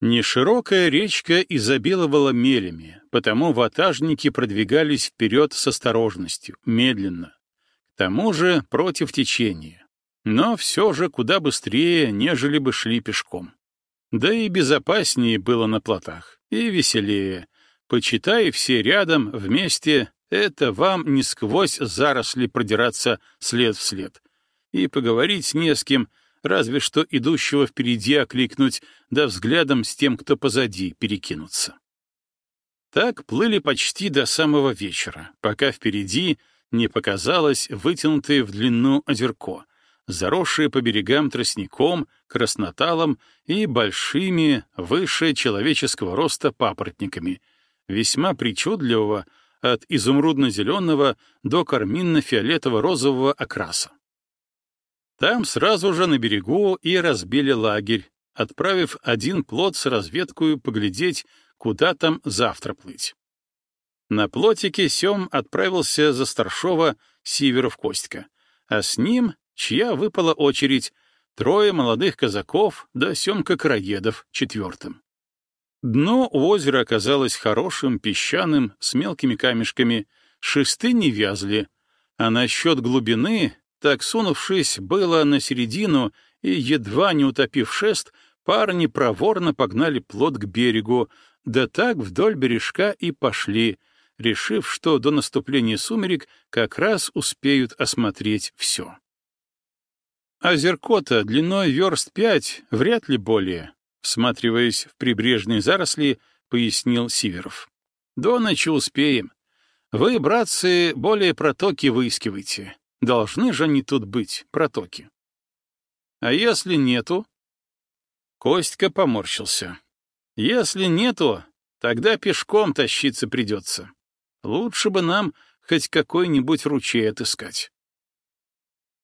Неширокая речка изобиловала мелями, потому ватажники продвигались вперед с осторожностью, медленно. К тому же против течения. Но все же куда быстрее, нежели бы шли пешком. Да и безопаснее было на плотах, и веселее. Почитай все рядом, вместе, это вам не сквозь заросли продираться след в след. И поговорить не с кем — разве что идущего впереди окликнуть, да взглядом с тем, кто позади, перекинуться. Так плыли почти до самого вечера, пока впереди не показалось вытянутое в длину озерко, заросшее по берегам тростником, красноталом и большими, выше человеческого роста папоротниками, весьма причудливого, от изумрудно-зеленого до карминно-фиолетово-розового окраса. Там сразу же на берегу и разбили лагерь, отправив один плот с разведкой поглядеть, куда там завтра плыть. На плотике Сем отправился за старшова Сиверов Костька, а с ним, чья выпала очередь, трое молодых казаков да Семка Краедов четвертым. Дно у озера оказалось хорошим, песчаным, с мелкими камешками, шесты не вязли, а насчет глубины так, сунувшись было на середину и, едва не утопив шест, парни проворно погнали плот к берегу, да так вдоль бережка и пошли, решив, что до наступления сумерек как раз успеют осмотреть все. Озерко-то длиной верст пять, вряд ли более, всматриваясь в прибрежные заросли, пояснил Сиверов. До ночи успеем. Вы, братцы, более протоки выискивайте. Должны же они тут быть, протоки. А если нету? Костька поморщился. Если нету, тогда пешком тащиться придется. Лучше бы нам хоть какой-нибудь ручей отыскать.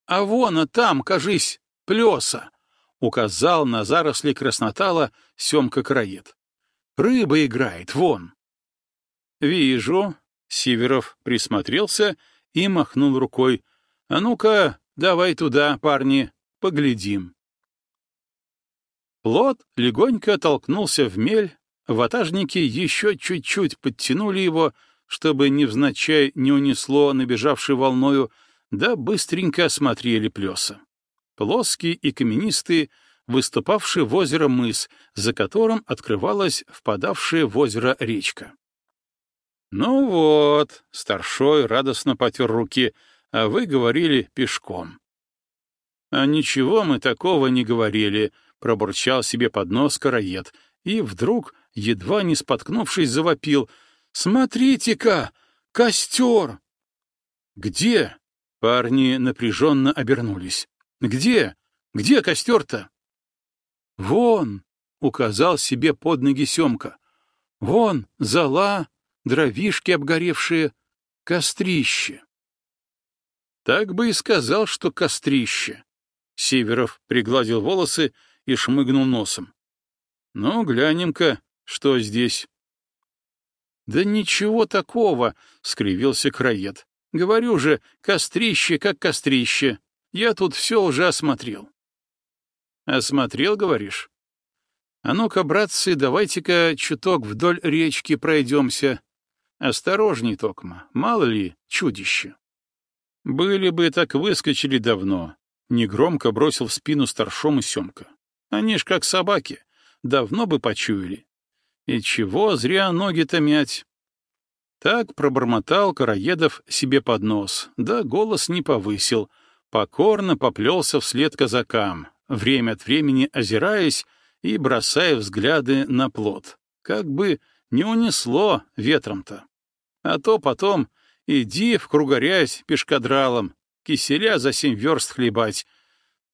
А вон, а там, кажись, плеса, — указал на заросли краснотала Семка Краед. Рыба играет, вон. Вижу. Сиверов присмотрелся и махнул рукой — а ну-ка, давай туда, парни, поглядим. Плот легонько толкнулся в мель, ватажники еще чуть-чуть подтянули его, чтобы невзначай не унесло набежавшей волною, да быстренько осмотрели плеса. Плоский и каменистый, выступавший в озеро мыс, за которым открывалась впадавшая в озеро речка. «Ну вот», — старшой радостно потер руки, — а вы говорили пешком. А ничего мы такого не говорили, пробурчал себе под нос караед, и вдруг, едва не споткнувшись, завопил. «Смотрите-ка! Костер!» «Где?» — парни напряженно обернулись. «Где? Где костер-то?» «Вон!» — указал себе под ноги Семка. «Вон зола, дровишки обгоревшие, кострище». Так бы и сказал, что кострище. Северов пригладил волосы и шмыгнул носом. Ну, глянем-ка, что здесь. Да ничего такого, скривился краед. Говорю же, кострище как кострище. Я тут все уже осмотрел. Осмотрел, говоришь? А ну-ка, братцы, давайте-ка чуток вдоль речки пройдемся. Осторожней, Токма, мало ли чудище. Были бы, так выскочили давно. Негромко бросил в спину старшому Семка. Они ж как собаки. Давно бы почуяли. И чего зря ноги-то мять? Так пробормотал Караедов себе под нос, да голос не повысил. Покорно поплелся вслед казакам, время от времени озираясь и бросая взгляды на плод. Как бы не унесло ветром-то. А то потом Иди в кругорязь пешкадралом, киселя за семь верст хлебать.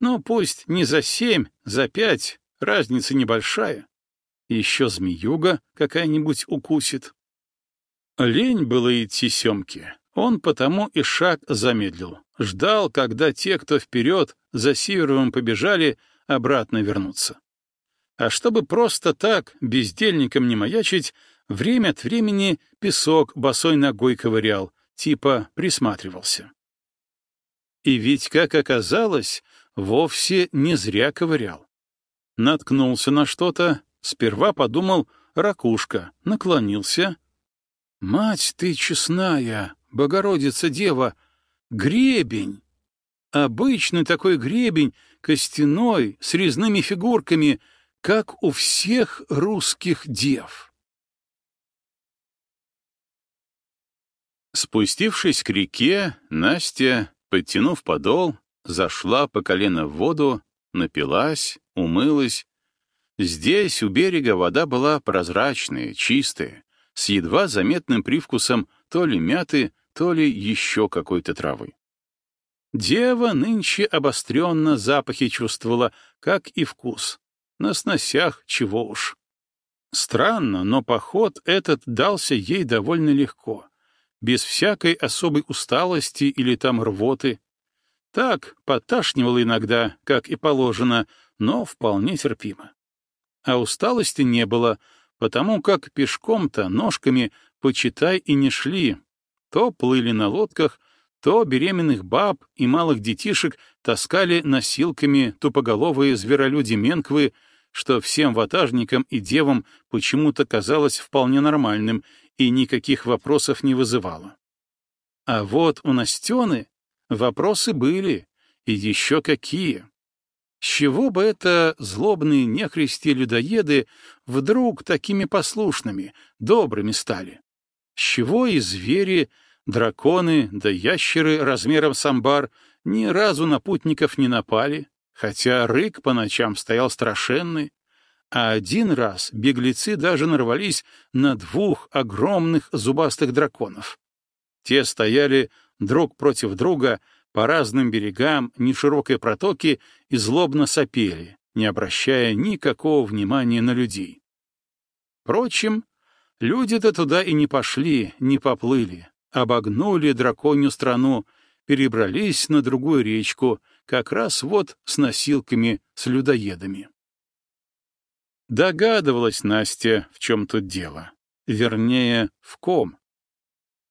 Ну, пусть не за семь, за пять, разница небольшая. Еще змеюга какая-нибудь укусит. Лень было идти Семке. Он потому и шаг замедлил. Ждал, когда те, кто вперед, за Северовым побежали, обратно вернутся. А чтобы просто так, бездельником не маячить, время от времени песок босой ногой ковырял, типа присматривался. И ведь, как оказалось, вовсе не зря ковырял. Наткнулся на что-то, Сперва подумал ракушка, наклонился. «Мать ты честная, Богородица Дева, гребень!» Обычный такой гребень, костяной, с резными фигурками, как у всех русских дев. Спустившись к реке, Настя, подтянув подол, зашла по колено в воду, напилась, умылась. Здесь, у берега, вода была прозрачная, чистая, с едва заметным привкусом то ли мяты, то ли еще какой-то травы. Дева нынче обостренно запахи чувствовала, как и вкус. На сносях чего уж. Странно, но поход этот дался ей довольно легко, без всякой особой усталости или там рвоты. Так, поташнивало иногда, как и положено, но вполне терпимо. А усталости не было, потому как пешком-то, ножками, почитай, и не шли. То плыли на лодках, то беременных баб и малых детишек таскали носилками тупоголовые зверолюди-менквы, что всем ватажникам и девам почему-то казалось вполне нормальным и никаких вопросов не вызывало. А вот у Настены вопросы были, и еще какие. С чего бы это злобные нехристи-людоеды вдруг такими послушными, добрыми стали? С чего и звери Драконы да ящеры размером с амбар ни разу на путников не напали, хотя рык по ночам стоял страшенный, а один раз беглецы даже нарвались на двух огромных зубастых драконов. Те стояли друг против друга по разным берегам неширокой протоки и злобно сопели, не обращая никакого внимания на людей. Впрочем, люди-то туда и не пошли, не поплыли, обогнули драконью страну, перебрались на другую речку, как раз вот с носилками, с людоедами. Догадывалась Настя, в чем тут дело. Вернее, в ком.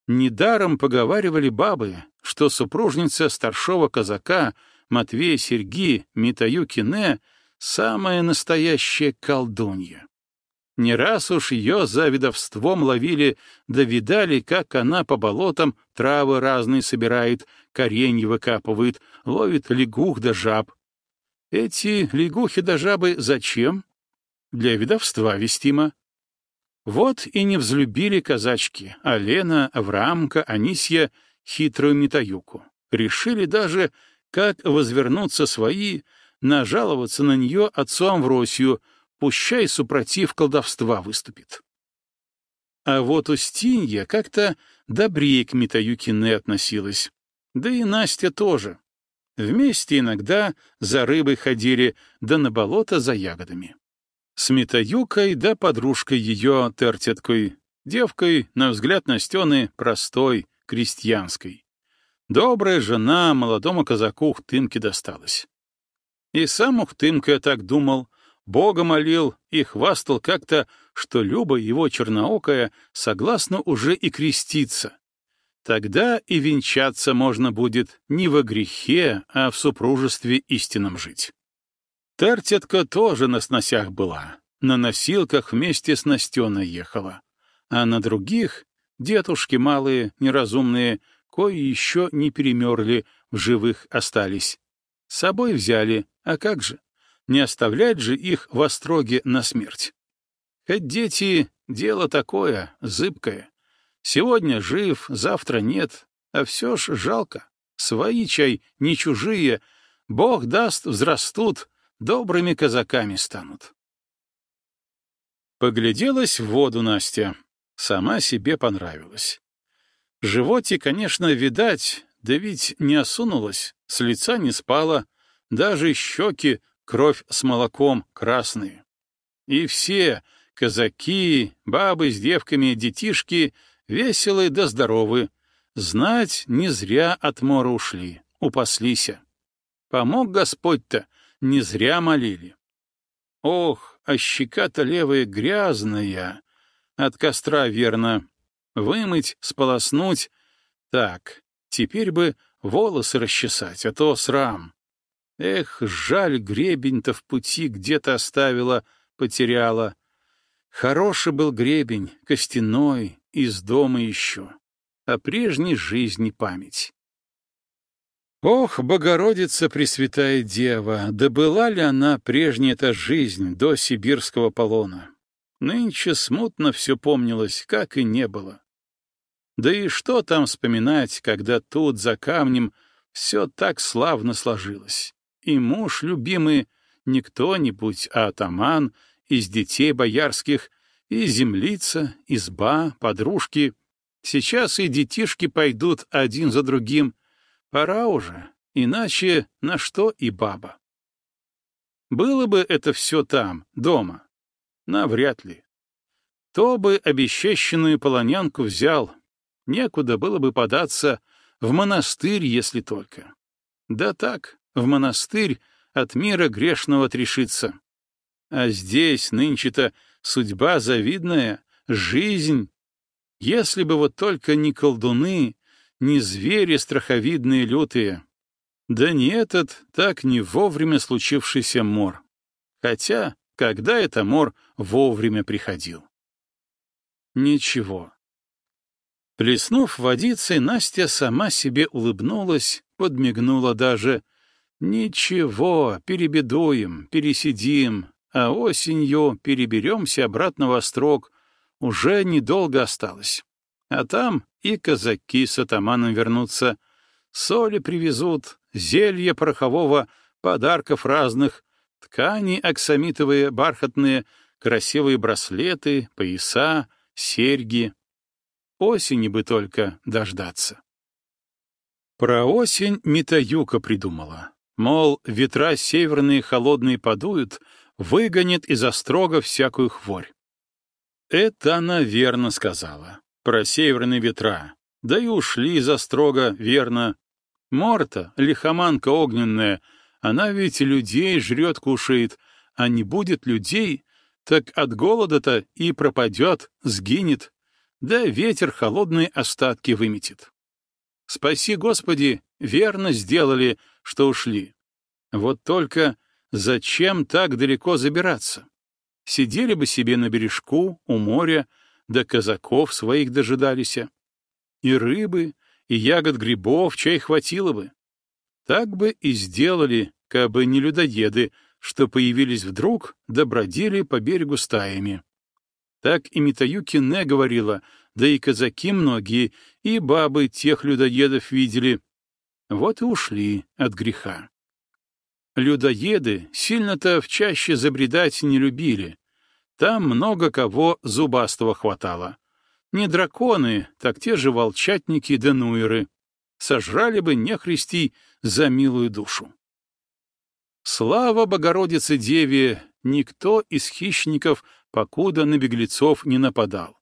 Недаром поговаривали бабы, что супружница старшего казака Матвея Серги Митаю Кине самая настоящая колдунья. Не раз уж ее за ведовством ловили, да видали, как она по болотам травы разные собирает, коренья выкапывает, ловит лягух да жаб. Эти лягухи да жабы зачем? Для ведовства вестимо. Вот и не взлюбили казачки Алена, Авраамка, Анисья хитрую Митаюку. Решили даже, как возвернуться свои, нажаловаться на нее отцу Амвросию, пущай супротив колдовства выступит. А вот Устинья как-то добрее к Митаюкине относилась. Да и Настя тоже. Вместе иногда за рыбой ходили, да на болото за ягодами. С Митаюкой да подружкой ее Тертеткой, девкой, на взгляд Настены, простой, крестьянской. Добрая жена молодому казаку Ухтымке досталась. И сам Ухтымка так думал, Бога молил и хвастал как-то, что Люба его черноокая согласна уже и креститься. Тогда и венчаться можно будет не во грехе, а в супружестве истинном жить. Тертетка тоже на сносях была, на носилках вместе с Настеной ехала, а на других — детушки малые, неразумные, кои еще не перемерли, в живых остались. С собой взяли, а как же? Не оставлять же их в остроге на смерть. Хоть дети — дело такое, зыбкое. Сегодня жив, завтра нет, а все ж жалко. Свои чай, не чужие. Бог даст, взрастут, добрыми казаками станут. Погляделась в воду Настя. Сама себе понравилась. Животе, конечно, видать, да ведь не осунулась, с лица не спала, даже щеки кровь с молоком красные. И все, казаки, бабы с девками, детишки, веселые да здоровы, знать не зря от мора ушли, упаслися. Помог Господь-то, не зря молили. Ох, а щека-то левая грязная, от костра верно. Вымыть, сполоснуть. Так, теперь бы волосы расчесать, а то срам. Эх, жаль, гребень-то в пути где-то оставила, потеряла. Хороший был гребень, костяной, из дома еще. О прежней жизни память. Ох, Богородица Пресвятая Дева, да была ли она прежняя эта жизнь до сибирского полона? Нынче смутно все помнилось, как и не было. Да и что там вспоминать, когда тут, за камнем, все так славно сложилось. И муж любимый не кто-нибудь, а атаман из детей боярских, и землица, изба, подружки. Сейчас и детишки пойдут один за другим, Пора уже, иначе на что и баба? Было бы это все там, дома? Навряд ли. То бы обещащенную полонянку взял. Некуда было бы податься в монастырь, если только. Да так, в монастырь от мира грешного отрешиться. А здесь нынче-то судьба завидная, жизнь. Если бы вот только не колдуны, не звери страховидные лютые. Да не этот, так не вовремя случившийся мор. Хотя, когда это мор вовремя приходил? Ничего. Плеснув водицей, Настя сама себе улыбнулась, подмигнула даже. Ничего, перебедуем, пересидим, а осенью переберемся обратно во строк. Уже недолго осталось. А там и казаки с атаманом вернутся, соли привезут, зелья порохового, подарков разных, ткани аксамитовые, бархатные, красивые браслеты, пояса, серьги. Осени бы только дождаться. Про осень Митаюка придумала. Мол, ветра северные холодные подуют, выгонит из острога всякую хворь. Это она верно сказала про северные ветра. Да и ушли за строго, верно. Морта, лихоманка огненная, она ведь людей жрет, кушает, а не будет людей, так от голода-то и пропадет, сгинет, да ветер холодные остатки выметит. Спаси, Господи, верно сделали, что ушли. Вот только зачем так далеко забираться? Сидели бы себе на бережку, у моря, да казаков своих дожидались. И рыбы, и ягод грибов чай хватило бы. Так бы и сделали, кабы не людоеды, что появились вдруг, да бродили по берегу стаями. Так и Митаюки не говорила, да и казаки многие, и бабы тех людоедов видели. Вот и ушли от греха. Людоеды сильно-то в чаще забредать не любили, там много кого зубастого хватало. Не драконы, так те же волчатники да нуеры. Сожрали бы нехристи за милую душу. Слава Богородице Деве, никто из хищников покуда на беглецов не нападал.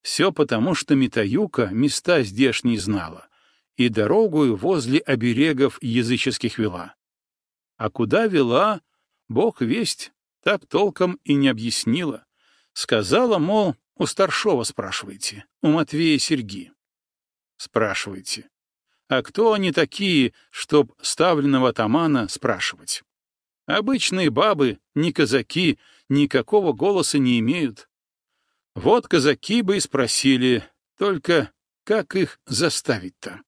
Все потому, что Митаюка места здешние знала и дорогу возле оберегов языческих вела. А куда вела, бог весть, так толком и не объяснила. Сказала, мол, у старшова спрашивайте, у Матвея Серги. Спрашивайте. А кто они такие, чтоб ставленного атамана спрашивать? Обычные бабы, ни казаки, никакого голоса не имеют. Вот казаки бы и спросили, только как их заставить-то?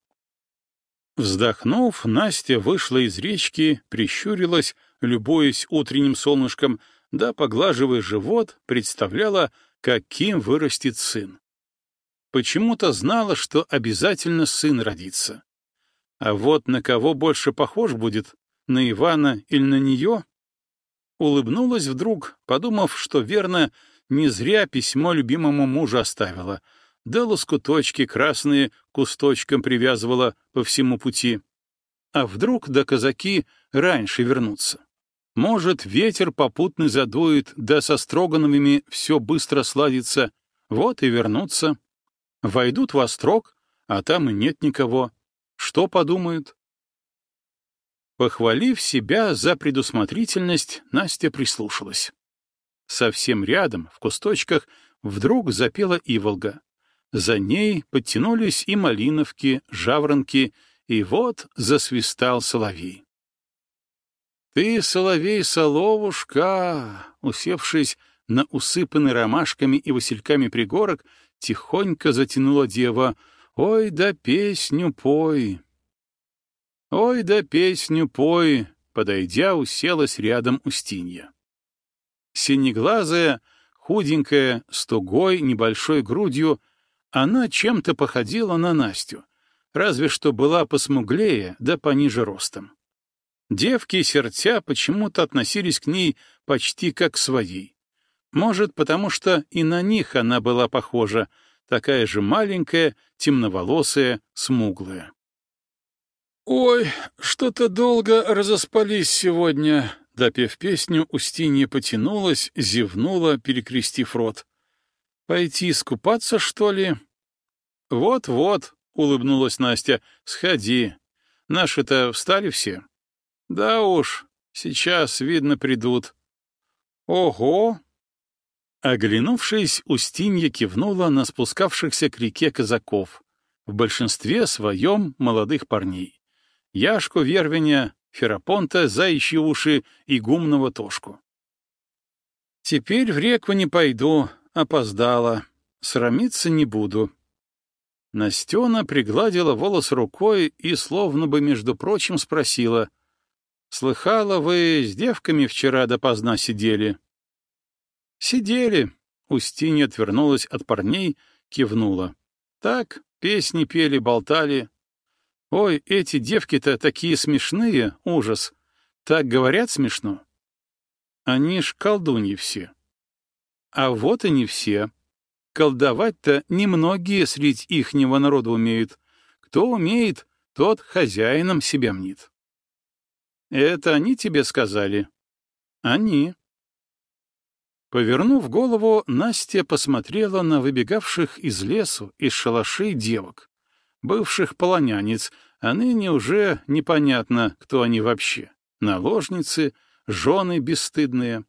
Вздохнув, Настя вышла из речки, прищурилась, любуясь утренним солнышком, да, поглаживая живот, представляла, каким вырастет сын. Почему-то знала, что обязательно сын родится. А вот на кого больше похож будет, на Ивана или на нее? Улыбнулась вдруг, подумав, что верно, не зря письмо любимому мужу оставила, да лоскуточки красные кусточком привязывала по всему пути. А вдруг да казаки раньше вернутся? Может, ветер попутный задует, да со Строгановыми все быстро сладится, вот и вернутся. Войдут во строк, а там и нет никого. Что подумают? Похвалив себя за предусмотрительность, Настя прислушалась. Совсем рядом, в кусточках, вдруг запела иволга. За ней подтянулись и малиновки, жаворонки, и вот засвистал соловей. «Ты, соловей-соловушка!» Усевшись, на усыпанный ромашками и васильками пригорок, тихонько затянула дева «Ой да песню пой!» «Ой да песню пой!» Подойдя, уселась рядом Устинья. Синеглазая, худенькая, с тугой, небольшой грудью, она чем-то походила на Настю, разве что была посмуглее да пониже ростом. Девки сердца почему-то относились к ней почти как к своей. Может, потому что и на них она была похожа, такая же маленькая, темноволосая, смуглая. «Ой, что-то долго разоспались сегодня», — допев песню, Устинья потянулась, зевнула, перекрестив рот. «Пойти искупаться, что ли?» «Вот-вот», — улыбнулась Настя, — «сходи. Наши-то встали все?» «Да уж, сейчас, видно, придут». «Ого!» Оглянувшись, Устинья кивнула на спускавшихся к реке казаков, в большинстве своем молодых парней. Яшку Вервиня, Ферапонта, Заячьи уши и гумного Тошку. Теперь в реку не пойду, опоздала. Срамиться не буду. Настена пригладила волос рукой и, словно бы, между прочим, спросила. «Слыхала, вы с девками вчера допоздна сидели?» «Сидели», — Устинья отвернулась от парней, кивнула. «Так, песни пели, болтали, Ой, эти девки-то такие смешные, ужас. Так говорят смешно. Они ж колдуньи все. А вот и не все. Колдовать-то немногие среди ихнего народа умеют. Кто умеет, тот хозяином себя мнит. Это они тебе сказали? Они. Повернув голову, Настя посмотрела на выбегавших из лесу, из шалашей девок бывших полонянец, а ныне уже непонятно, кто они вообще — наложницы, жены бесстыдные.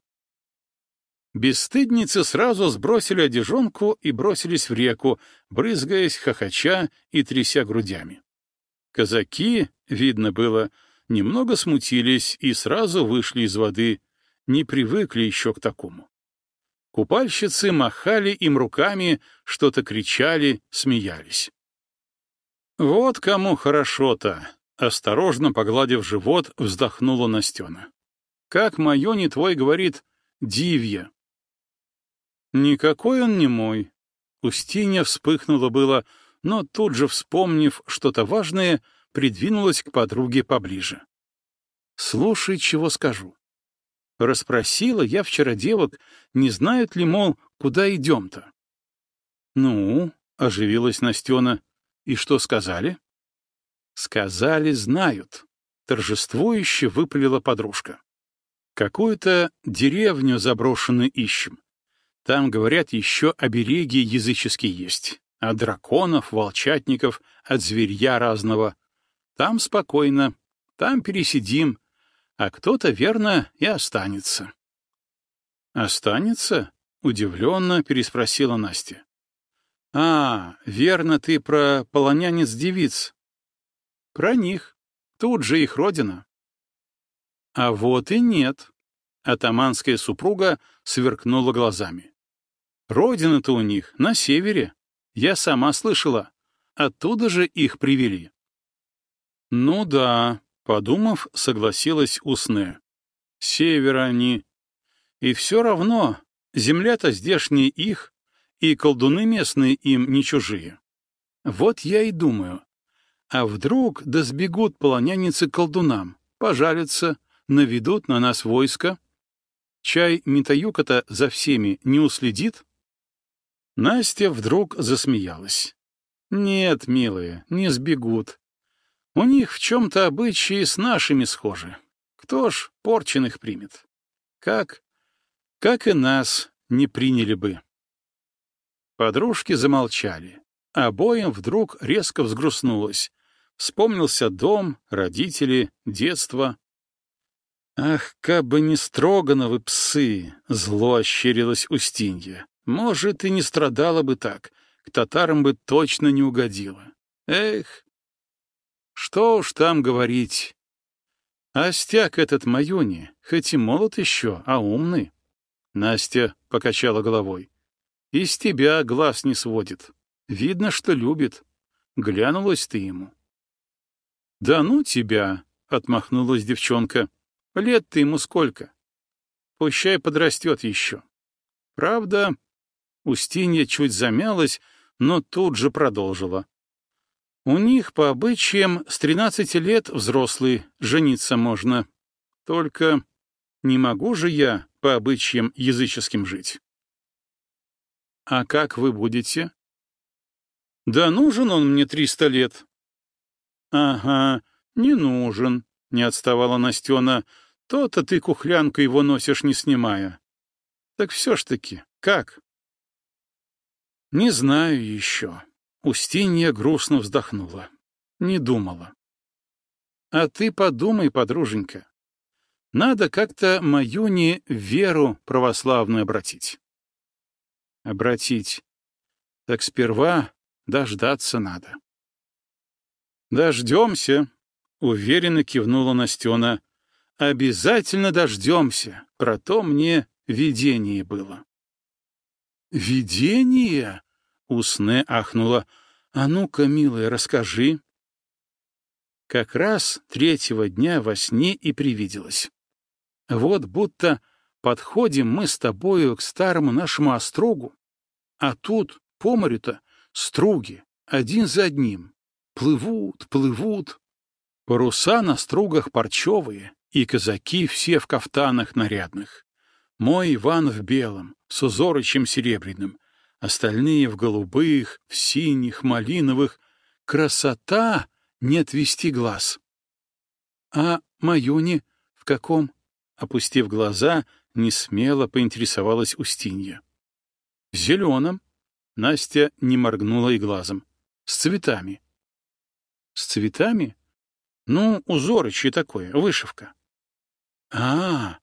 Бесстыдницы сразу сбросили одежонку и бросились в реку, брызгаясь, хохоча и тряся грудями. Казаки, видно было, немного смутились и сразу вышли из воды, не привыкли еще к такому. Купальщицы махали им руками, что-то кричали, смеялись. «Вот кому хорошо-то!» — осторожно погладив живот, вздохнула Настена. «Как Майони твой говорит, дивья!» «Никакой он не мой!» Устинья вспыхнула было, но тут же, вспомнив что-то важное, придвинулась к подруге поближе. «Слушай, чего скажу. Расспросила я вчера девок, не знают ли, мол, куда идем-то?» «Ну?» — оживилась Настена. И что сказали? Сказали, знают. Торжествующе выпалила подружка. Какую-то деревню заброшенную ищем. Там, говорят, еще обереги языческие есть. От драконов, волчатников, от зверья разного. Там спокойно, там пересидим, а кто-то, верно, и останется. «Останется?» — удивленно переспросила Настя. А, верно, ты про полонянец-девиц. Про них. Тут же их родина. А вот и нет. Атаманская супруга сверкнула глазами. Родина-то у них на севере. Я сама слышала. Оттуда же их привели. Ну да, подумав, согласилась Усне. Севера они. И все равно, земля-то здешняя их, и колдуны местные им не чужие. Вот я и думаю, а вдруг да сбегут полоняницы колдунам, пожалятся, наведут на нас войско? Чай Митаюка-то за всеми не уследит? Настя вдруг засмеялась. Нет, милые, не сбегут. У них в чем-то обычаи с нашими схожи. Кто ж порченых примет? Как? Как и нас не приняли бы. Подружки замолчали. Обоим вдруг резко взгрустнулось. Вспомнился дом, родители, детство. «Ах, как бы не строгановы псы!» — зло ощерилась Устинья. «Может, и не страдала бы так, к татарам бы точно не угодила. Эх, что уж там говорить. Остяк этот Маюни, хоть и молод еще, а умный. Настя покачала головой. Из тебя глаз не сводит. Видно, что любит. Глянулась ты ему. Да ну тебя, отмахнулась девчонка. Лет ты ему сколько? Пущай подрастет еще. Правда, Устинья чуть замялась, но тут же продолжила. У них по обычаям с тринадцати лет взрослый, жениться можно. Только не могу же я по обычаям языческим жить. А как вы будете? Да нужен он мне триста лет. Ага, не нужен, не отставала Настена. То-то ты кухлянку его носишь, не снимая. Так все ж таки, как? Не знаю еще. Устинья грустно вздохнула. Не думала. А ты подумай, подруженька. Надо как-то Маюне веру православную обратить. Обратить. Так сперва дождаться надо. Дождемся, — уверенно кивнула Настена. Обязательно дождемся. Про то мне видение было. Видение? Усне ахнула. «А ну-ка, милая, расскажи». Как раз третьего дня во сне и привиделось. Вот будто подходим мы с тобою к старому нашему острогу, а тут, по морю-то, струги, один за одним. Плывут, плывут. Паруса на стругах парчевые, и казаки все в кафтанах нарядных. Мой Иван в белом, с узорычем серебряным, остальные в голубых, в синих, малиновых. Красота не отвести глаз. А Маюни в каком? Опустив глаза, не смело поинтересовалась Устинья. В зеленом. Настя не моргнула и глазом. С цветами. С цветами? Ну, узорочье такое, вышивка. А, а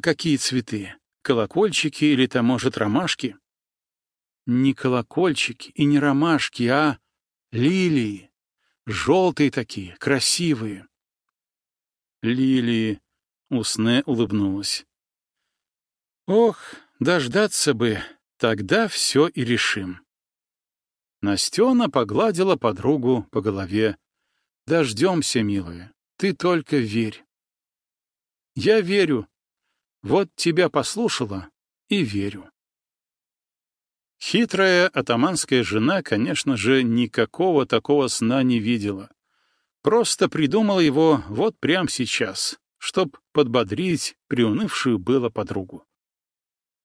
какие цветы? Колокольчики или там, может, ромашки? Не колокольчики и не ромашки, а лилии. Желтые такие, красивые. Лилии. Усне улыбнулась. Ох, дождаться бы, тогда все и решим. Настена погладила подругу по голове. Дождемся, милая, ты только верь. Я верю. Вот тебя послушала и верю. Хитрая атаманская жена, конечно же, никакого такого сна не видела. Просто придумала его вот прямо сейчас, чтоб подбодрить приунывшую было подругу.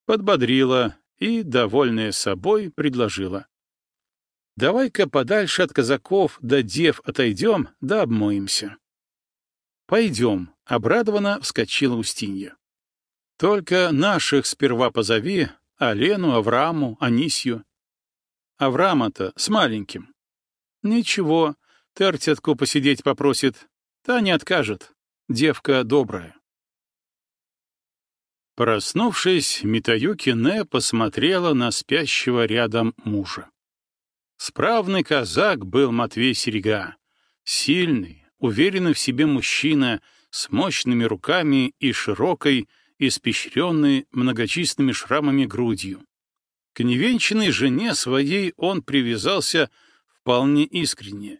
Подбодрила и, довольная собой, предложила. «Давай-ка подальше от казаков да дев отойдем, да обмоемся». «Пойдем», — обрадованно вскочила Устинья. «Только наших сперва позови, Алену, Авраму, Анисью. Аврама-то с маленьким. Ничего, тертятку посидеть попросит. Та не откажет. Девка добрая. Проснувшись, Митаюки Не посмотрела на спящего рядом мужа. Справный казак был Матвей Серега. Сильный, уверенный в себе мужчина с мощными руками и широкой, испещренный многочисленными шрамами грудью. К невенчанной жене своей он привязался вполне искренне.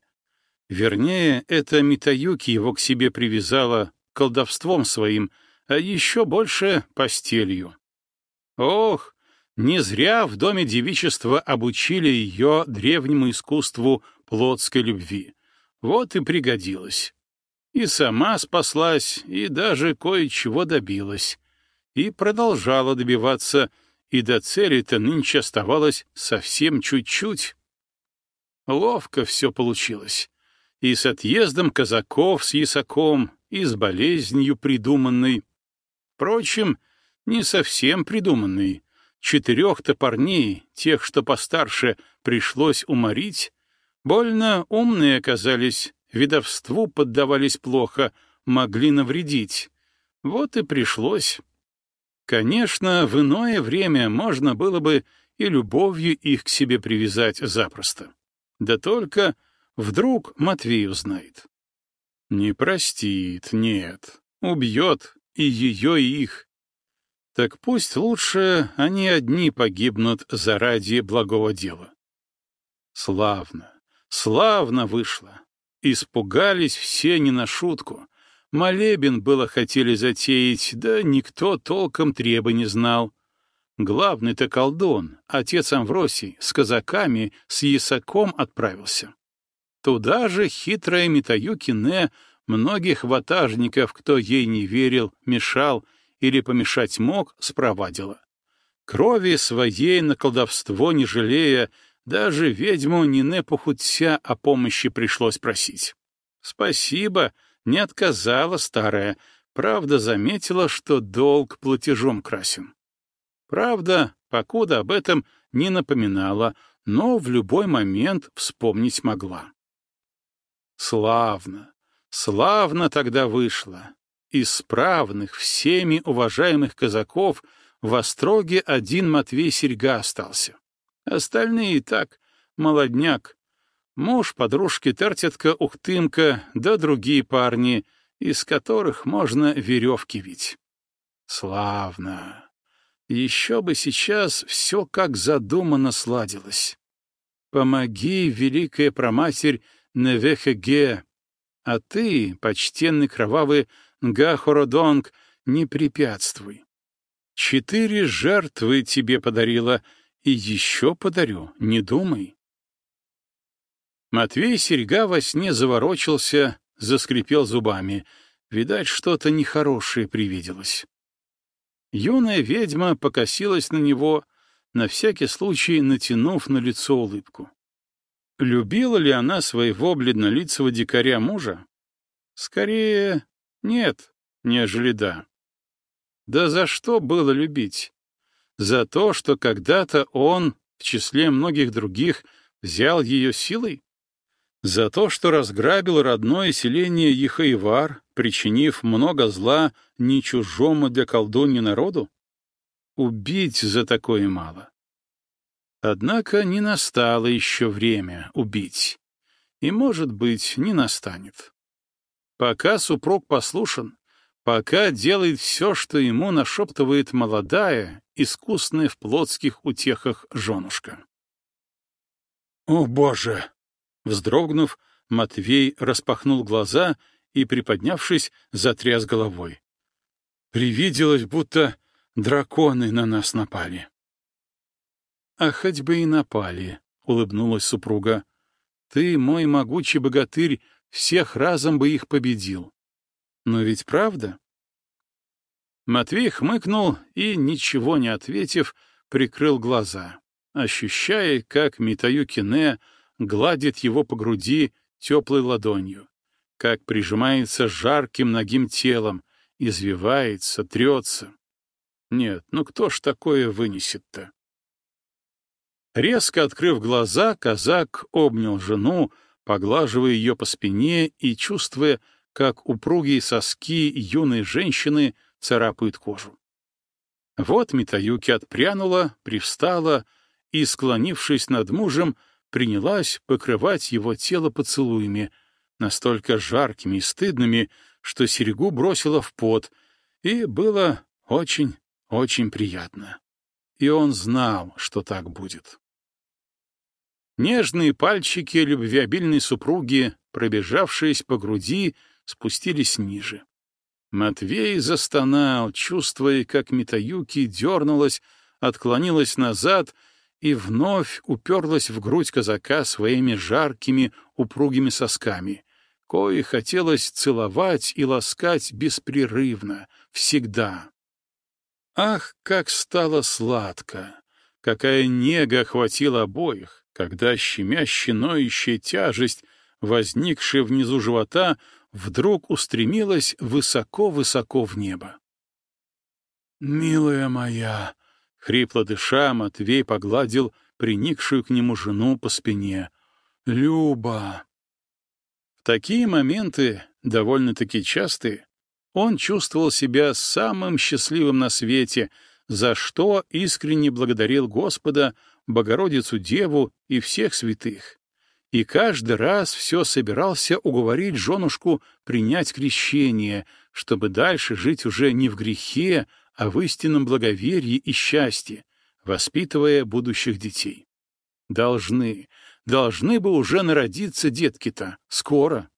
Вернее, это Митаюки его к себе привязала колдовством своим, а еще больше постелью. Ох, не зря в доме девичества обучили ее древнему искусству плотской любви. Вот и пригодилась. И сама спаслась, и даже кое-чего добилась и продолжала добиваться, и до цели-то нынче оставалось совсем чуть-чуть. Ловко все получилось. И с отъездом казаков с ясаком, и с болезнью придуманной. Впрочем, не совсем придуманной. Четырех-то парней, тех, что постарше, пришлось уморить. Больно умные оказались, видовству поддавались плохо, могли навредить. Вот и пришлось. Конечно, в иное время можно было бы и любовью их к себе привязать запросто. Да только вдруг Матвей узнает. Не простит, нет, убьет и ее, и их. Так пусть лучше они одни погибнут заради благого дела. Славно, славно вышло. Испугались все не на шутку. Молебен было хотели затеять, да никто толком треба не знал. Главный-то колдун, отец Амвросий, с казаками, с ясаком отправился. Туда же хитрая Митаюкине многих ватажников, кто ей не верил, мешал или помешать мог, спровадила. Крови своей на колдовство не жалея, даже ведьму Нине Похудся о помощи пришлось просить. Спасибо, не отказала старая, правда заметила, что долг платежом красен. Правда, покуда об этом не напоминала, но в любой момент вспомнить могла. Славно, славно тогда вышло. Из справных, всеми уважаемых казаков в Остроге один Матвей Серьга остался. Остальные и так, молодняк. Муж подружки Тертятка-Ухтымка, да другие парни, из которых можно веревки вить. Славно. Еще бы сейчас все как задумано сладилось. Помоги, великая проматерь, Невехеге, а ты, почтенный кровавый Гахородонг, не препятствуй. Четыре жертвы тебе подарила, и еще подарю, не думай. Матвей Серьга во сне заворочился, заскрипел зубами. Видать, что-то нехорошее привиделось. Юная ведьма покосилась на него, на всякий случай натянув на лицо улыбку. Любила ли она своего бледнолицего дикаря мужа? Скорее, нет, нежели да. Да за что было любить? За то, что когда-то он, в числе многих других, взял ее силой? За то, что разграбил родное селение Ехаевар, причинив много зла не чужому для колдуньи народу? Убить за такое мало. Однако не настало еще время убить. И, может быть, не настанет. Пока супруг послушен, пока делает все, что ему нашептывает молодая, искусная в плотских утехах женушка. «О, Боже!» Вздрогнув, Матвей распахнул глаза и, приподнявшись, затряс головой. Привиделось, будто драконы на нас напали. «А хоть бы и напали», — улыбнулась супруга. «Ты, мой могучий богатырь, всех разом бы их победил. Но ведь правда?» Матвей хмыкнул и, ничего не ответив, прикрыл глаза, ощущая, как Митаю Кине гладит его по груди теплой ладонью, как прижимается жарким ногим телом, извивается, трется. Нет, ну кто ж такое вынесет-то? Резко открыв глаза, казак обнял жену, поглаживая ее по спине и чувствуя, как упругие соски юной женщины царапают кожу. Вот Митаюки отпрянула, привстала и, склонившись над мужем, принялась покрывать его тело поцелуями, настолько жаркими и стыдными, что серегу бросила в пот, и было очень, очень приятно. И он знал, что так будет. Нежные пальчики любвеобильной супруги, пробежавшись по груди, спустились ниже. Матвей застонал, чувствуя, как Митаюки дернулась, отклонилась назад и вновь уперлась в грудь казака своими жаркими, упругими сосками, кои хотелось целовать и ласкать беспрерывно, всегда. Ах, как стало сладко! Какая нега охватила обоих! когда щемяще ноющая тяжесть, возникшая внизу живота, вдруг устремилась высоко-высоко в небо. «Милая моя!» — хрипло дыша, Матвей погладил приникшую к нему жену по спине. «Люба!» В такие моменты, довольно-таки частые, он чувствовал себя самым счастливым на свете, за что искренне благодарил Господа Богородицу Деву и всех святых. И каждый раз все собирался уговорить женушку принять крещение, чтобы дальше жить уже не в грехе, а в истинном благоверии и счастье, воспитывая будущих детей. Должны, должны бы уже народиться детки-то, скоро.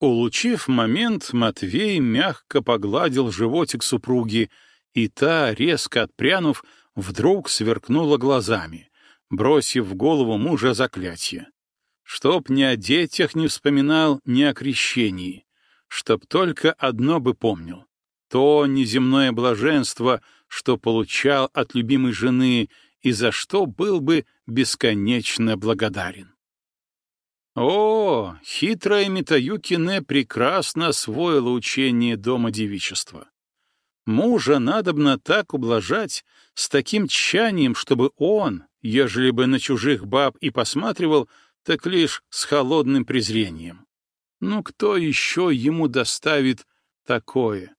Улучив момент, Матвей мягко погладил животик супруги, и та, резко отпрянув, вдруг сверкнула глазами, бросив в голову мужа заклятие. Чтоб ни о детях не вспоминал, ни о крещении, чтоб только одно бы помнил — то неземное блаженство, что получал от любимой жены и за что был бы бесконечно благодарен. О, хитрая Митаюкине прекрасно освоила учение дома девичества. Мужа надобно так ублажать, с таким тщанием, чтобы он, ежели бы на чужих баб и посматривал, так лишь с холодным презрением. Ну кто еще ему доставит такое?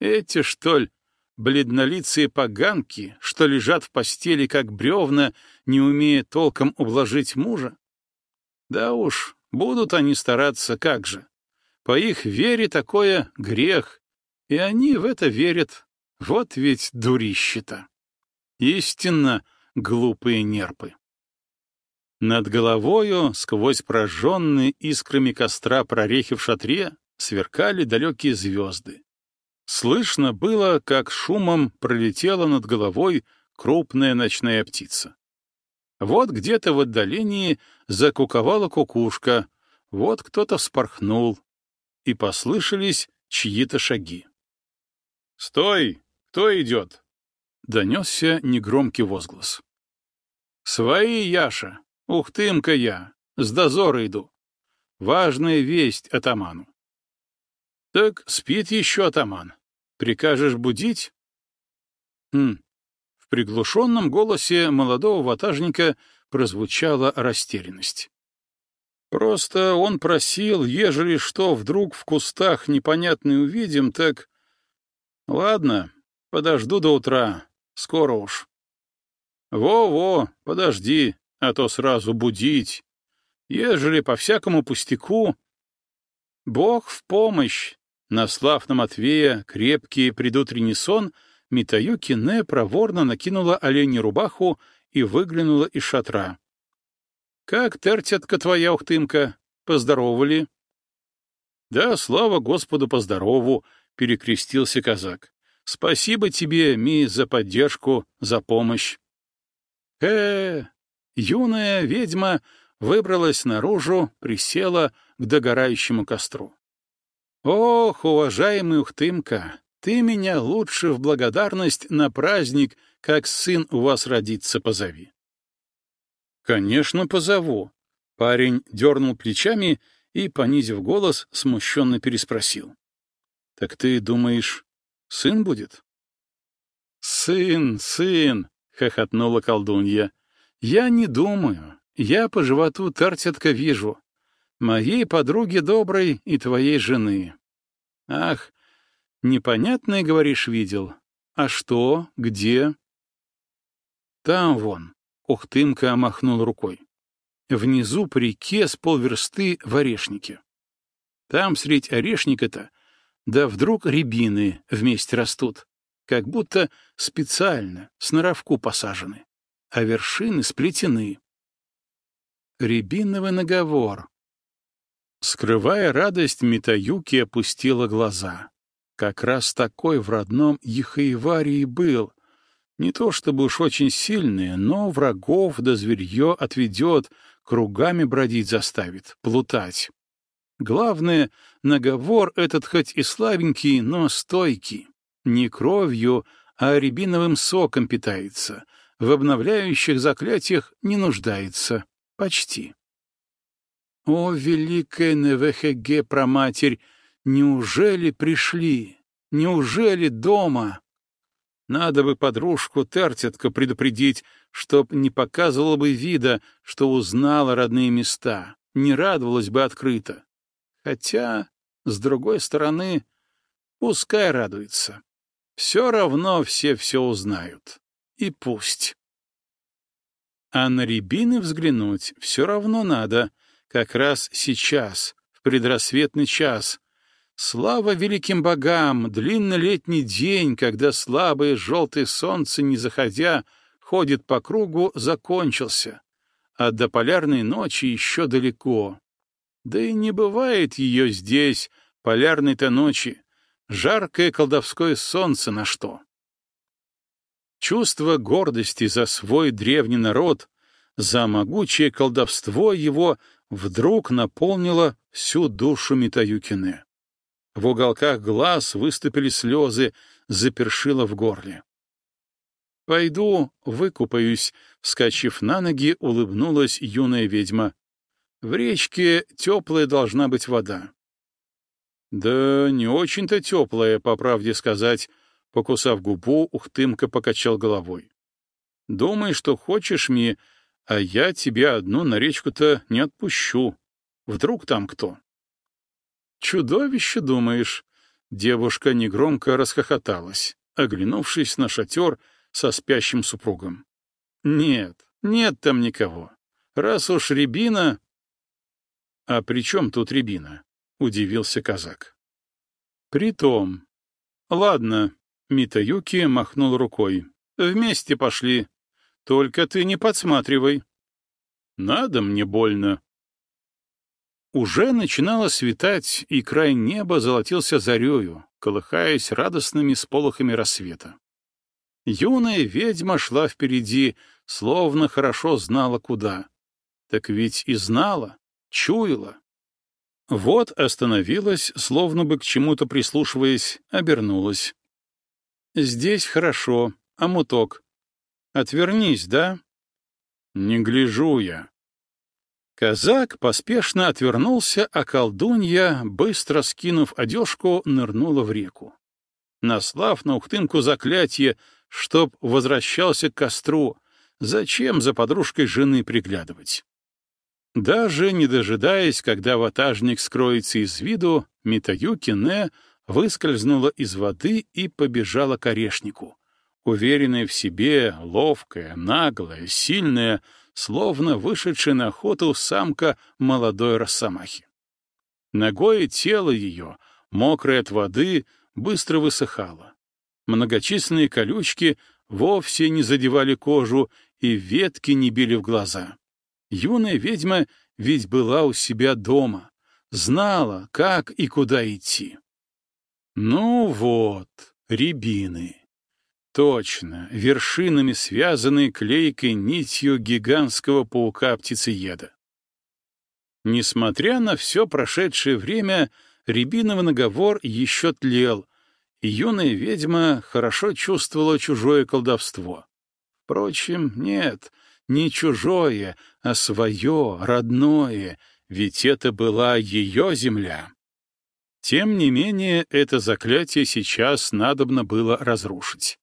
Эти, что ли, бледнолицые поганки, что лежат в постели, как бревна, не умея толком ублажить мужа? Да уж, будут они стараться, как же. По их вере такое грех, и они в это верят. Вот ведь дурища-то. Истинно глупые нерпы. Над головою, сквозь прожженные искрами костра прорехи в шатре, сверкали далекие звезды. Слышно было, как шумом пролетела над головой крупная ночная птица. Вот где-то в отдалении закуковала кукушка, вот кто-то вспорхнул, и послышались чьи-то шаги. «Стой! Кто идет?» — донесся негромкий возглас. «Свои, Яша! Ухтымка я! С дозора иду! Важная весть атаману!» «Так спит еще атаман. Прикажешь будить?» «Хм, в приглушенном голосе молодого ватажника прозвучала растерянность. Просто он просил, ежели что вдруг в кустах непонятный увидим, так... Ладно, подожду до утра, скоро уж. Во-во, подожди, а то сразу будить. Ежели по всякому пустяку... Бог в помощь, наслав на Матвея крепкий предутренний сон — Митаюки Не проворно накинула оленью рубаху и выглянула из шатра. — Как тертятка твоя, ухтымка? Поздоровали? — Да, слава Господу, поздорову, — перекрестился казак. — Спасибо тебе, Ми, за поддержку, за помощь. Э, юная ведьма выбралась наружу, присела к догорающему костру. Ох, уважаемый Ухтымка, ты меня лучше в благодарность на праздник, как сын у вас родится, позови. Конечно, позову. Парень дернул плечами и, понизив голос, смущенно переспросил. Так ты думаешь, сын будет? Сын, сын, хохотнула колдунья. Я не думаю. Я по животу тартятка вижу. Моей подруги доброй и твоей жены. Ах, Непонятное, говоришь, видел? А что? Где? Там вон. Ухтымка махнул рукой. Внизу по реке с полверсты в орешнике. Там средь орешника-то, да вдруг рябины вместе растут, как будто специально, с норовку посажены, а вершины сплетены. Рябиновый наговор. Скрывая радость, Митаюки опустила глаза. Как раз такой в родном Ехаеварии был. Не то чтобы уж очень сильный, но врагов да зверье отведет, кругами бродить заставит, плутать. Главное, наговор этот хоть и слабенький, но стойкий. Не кровью, а рябиновым соком питается. В обновляющих заклятиях не нуждается. Почти. О, великая Невехеге проматерь! Неужели пришли? Неужели дома? Надо бы подружку Тертятка предупредить, чтоб не показывала бы вида, что узнала родные места, не радовалась бы открыто. Хотя, с другой стороны, пускай радуется. Все равно все все узнают. И пусть. А на рябины взглянуть все равно надо, как раз сейчас, в предрассветный час, Слава великим богам! Длинный летний день, когда слабое желтое солнце, не заходя, ходит по кругу, закончился, а до полярной ночи еще далеко. Да и не бывает ее здесь, полярной-то ночи. Жаркое колдовское солнце на что? Чувство гордости за свой древний народ, за могучее колдовство его вдруг наполнило всю душу Митаюкине. В уголках глаз выступили слезы, запершило в горле. «Пойду, выкупаюсь», — вскочив на ноги, улыбнулась юная ведьма. «В речке теплая должна быть вода». «Да не очень-то теплая, по правде сказать», Покусав губу, Ухтымка покачал головой. «Думай, что хочешь мне, а я тебя одну на речку-то не отпущу. Вдруг там кто?» «Чудовище, думаешь?» Девушка негромко расхохоталась, оглянувшись на шатер со спящим супругом. «Нет, нет там никого. Раз уж рябина...» «А при чем тут рябина?» — удивился казак. «Притом. Ладно, Митаюки махнул рукой. «Вместе пошли. Только ты не подсматривай». «Надо мне больно». Уже начинало светать, и край неба золотился зарею, колыхаясь радостными сполохами рассвета. Юная ведьма шла впереди, словно хорошо знала куда. Так ведь и знала, чуяла. Вот остановилась, словно бы к чему-то прислушиваясь, обернулась. Здесь хорошо, а муток? Отвернись, да? Не гляжу я. Казак поспешно отвернулся, а колдунья, быстро скинув одежку, нырнула в реку. Наслав на ухтынку заклятие, чтоб возвращался к костру, зачем за подружкой жены приглядывать? Даже не дожидаясь, когда ватажник скроется из виду, Митаюки Не выскользнула из воды и побежала к орешнику. Уверенная в себе, ловкая, наглая, сильная, словно вышедшая на охоту самка молодой росомахи. Ногое тело ее, мокрое от воды, быстро высыхало. Многочисленные колючки вовсе не задевали кожу, и ветки не били в глаза. Юная ведьма ведь была у себя дома, знала, как и куда идти. Ну вот, рябины. Точно, вершинами связаны клейкой нитью гигантского паука-птицееда. Несмотря на все прошедшее время, рябиновый наговор еще тлел, и юная ведьма хорошо чувствовала чужое колдовство. Впрочем, нет, не чужое, а свое, родное, ведь это была ее земля. Тем не менее, это заклятие сейчас надобно было разрушить.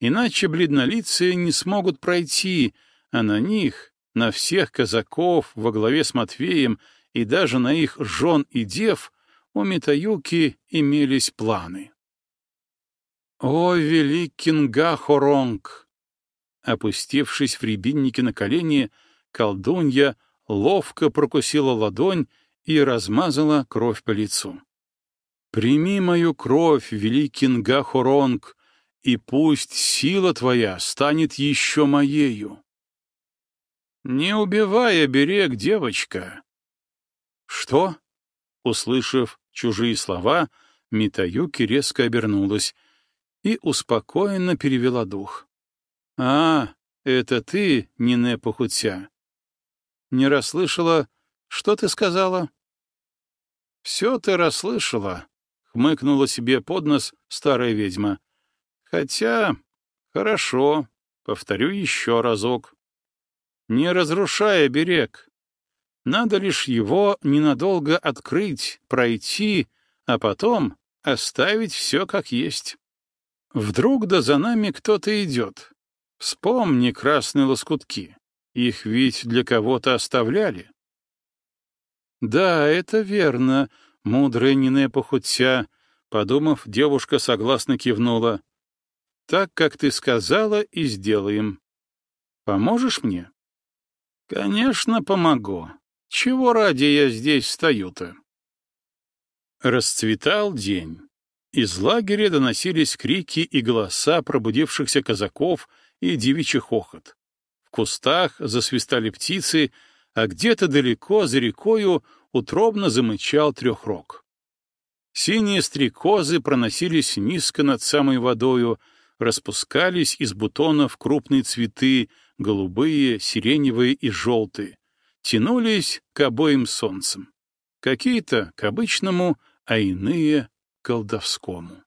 Иначе бледнолицые не смогут пройти, а на них, на всех казаков во главе с Матвеем и даже на их жен и дев у Митаюки имелись планы. «О, великинга Хоронг!» Опустившись в рябиннике на колени, колдунья ловко прокусила ладонь и размазала кровь по лицу. Прими мою кровь, великий Нгахоронг, и пусть сила твоя станет еще моею. Не убивай оберег, девочка. Что? Услышав чужие слова, Митаюки резко обернулась и успокоенно перевела дух. «А, это ты, Нине Пахутя?» «Не расслышала, что ты сказала?» «Все ты расслышала», хмыкнула себе под нос старая ведьма. Хотя, хорошо, повторю еще разок. Не разрушая берег. Надо лишь его ненадолго открыть, пройти, а потом оставить все как есть. Вдруг да за нами кто-то идет. Вспомни красные лоскутки. Их ведь для кого-то оставляли. Да, это верно, Мудрая Нинепа Хутся, подумав, девушка согласно кивнула. Так, как ты сказала, и сделаем. Поможешь мне? Конечно, помогу. Чего ради я здесь стою-то? Расцветал день. Из лагеря доносились крики и голоса пробудившихся казаков и девичий хохот. В кустах засвистали птицы, а где-то далеко за рекою утробно замычал трехрог. Синие стрекозы проносились низко над самой водою, распускались из бутонов крупные цветы, голубые, сиреневые и желтые, тянулись к обоим солнцам. Какие-то к обычному, а иные — колдовскому.